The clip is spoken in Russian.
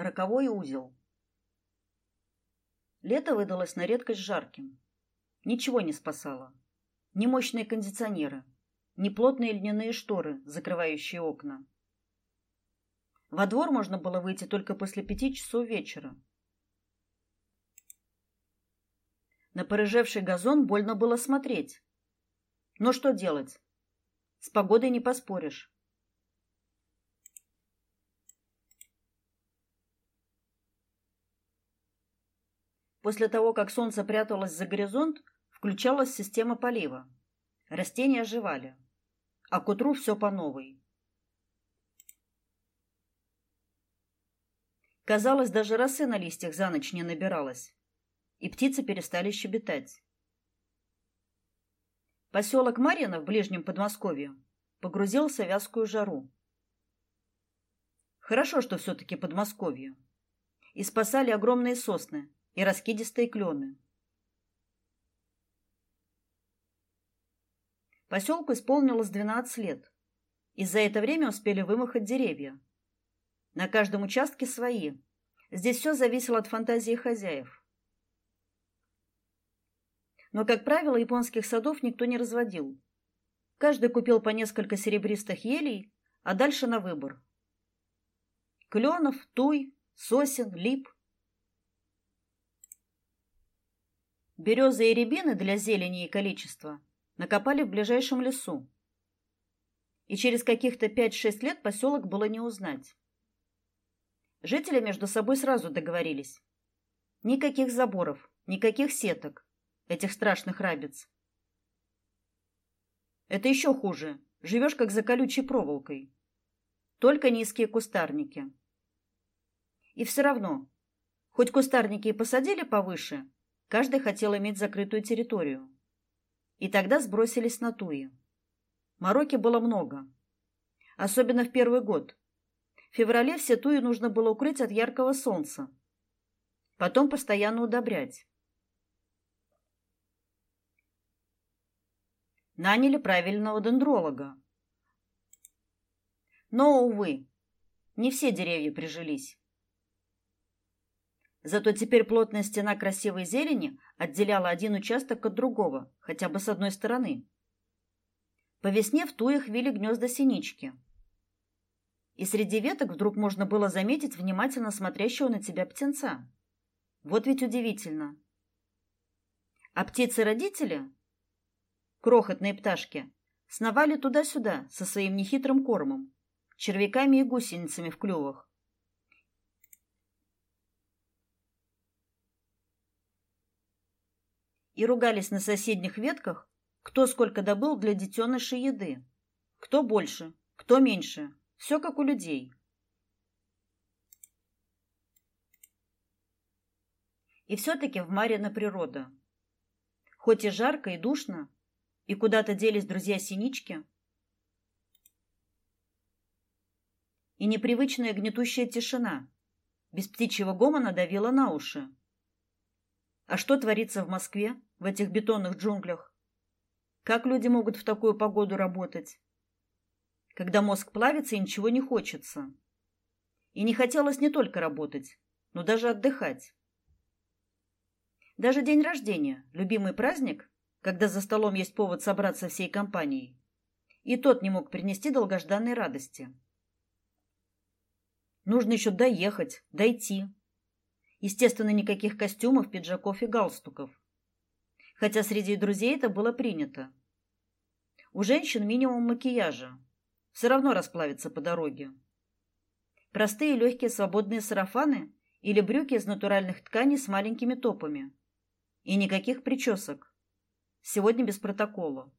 Роковой узел. Лето выдалось на редкость жарким. Ничего не спасало. Ни мощные кондиционеры, ни плотные льняные шторы, закрывающие окна. Во двор можно было выйти только после пяти часов вечера. На порыжевший газон больно было смотреть. Но что делать? С погодой не поспоришь. После того, как солнце пряталось за горизонт, включалась система полива. Растения оживали. А к утру все по новой. Казалось, даже росы на листьях за ночь не набиралось, и птицы перестали щебетать. Поселок Марьино в ближнем Подмосковье погрузился в вязкую жару. Хорошо, что все таки Подмосковье. И спасали огромные сосны, и раскидистые клены. Поселку исполнилось 12 лет. И за это время успели вымахать деревья. На каждом участке свои. Здесь все зависело от фантазии хозяев. Но, как правило, японских садов никто не разводил. Каждый купил по несколько серебристых елей, а дальше на выбор. Кленов, туй, сосен, лип – Березы и рябины для зелени и количества накопали в ближайшем лесу. И через каких-то 5-6 лет поселок было не узнать. Жители между собой сразу договорились. Никаких заборов, никаких сеток, этих страшных рабиц. Это еще хуже. Живешь как за колючей проволокой. Только низкие кустарники. И все равно, хоть кустарники и посадили повыше, Каждый хотел иметь закрытую территорию. И тогда сбросились на туи. Мороки было много. Особенно в первый год. В феврале все туи нужно было укрыть от яркого солнца. Потом постоянно удобрять. Наняли правильного дендролога. Но, увы, не все деревья прижились. Зато теперь плотная стена красивой зелени отделяла один участок от другого, хотя бы с одной стороны. По весне в туях вили гнезда синички. И среди веток вдруг можно было заметить внимательно смотрящего на тебя птенца. Вот ведь удивительно. А птицы-родители, крохотные пташки, сновали туда-сюда со своим нехитрым кормом, червяками и гусеницами в клювах. И ругались на соседних ветках, кто сколько добыл для детенышей еды. Кто больше, кто меньше. Все как у людей. И все-таки в маре на природа. Хоть и жарко, и душно, и куда-то делись друзья-синички, и непривычная гнетущая тишина без птичьего гомона давила на уши. А что творится в Москве? В этих бетонных джунглях. Как люди могут в такую погоду работать? Когда мозг плавится и ничего не хочется. И не хотелось не только работать, но даже отдыхать. Даже день рождения, любимый праздник, когда за столом есть повод собраться всей компанией, и тот не мог принести долгожданной радости. Нужно еще доехать, дойти. Естественно, никаких костюмов, пиджаков и галстуков хотя среди друзей это было принято. У женщин минимум макияжа. Все равно расплавится по дороге. Простые легкие свободные сарафаны или брюки из натуральных тканей с маленькими топами. И никаких причесок. Сегодня без протокола.